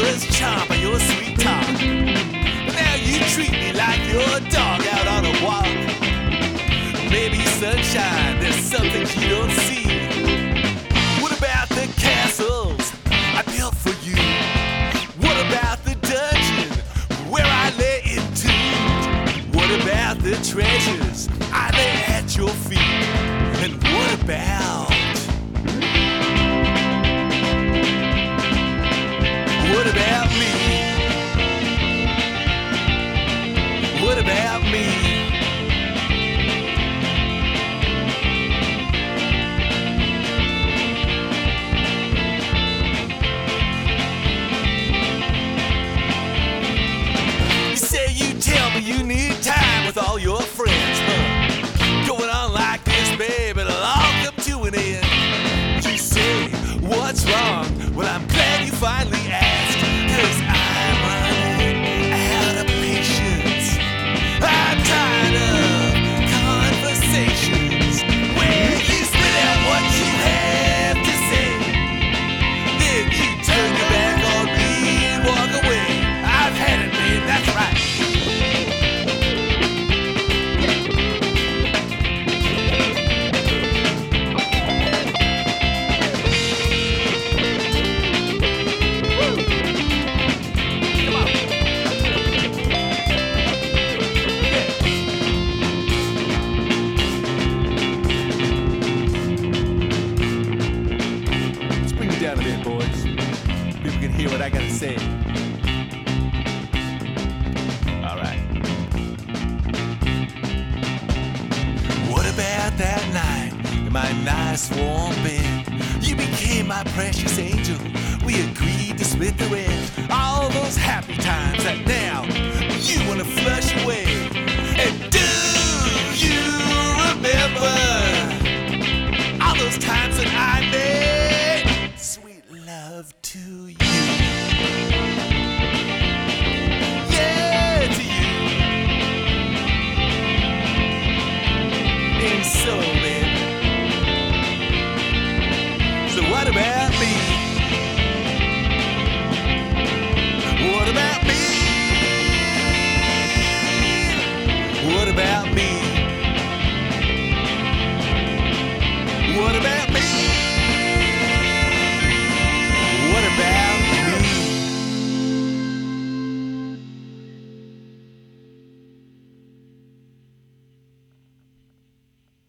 was charmed by your sweet talk. But now you treat me like your dog out on a walk. Maybe sunshine, there's some things you don't see. What about the castles I built for you? What about the dungeon where I lay entombed? What about the treasures I lay at your feet? And what about? What about me? What about me? You say you tell me you need time with all your Down a bit, boys. People can hear what I gotta say. All right. What about that night in my nice warm bed? You became my precious angel. We agreed to split the rent. All those happy times that now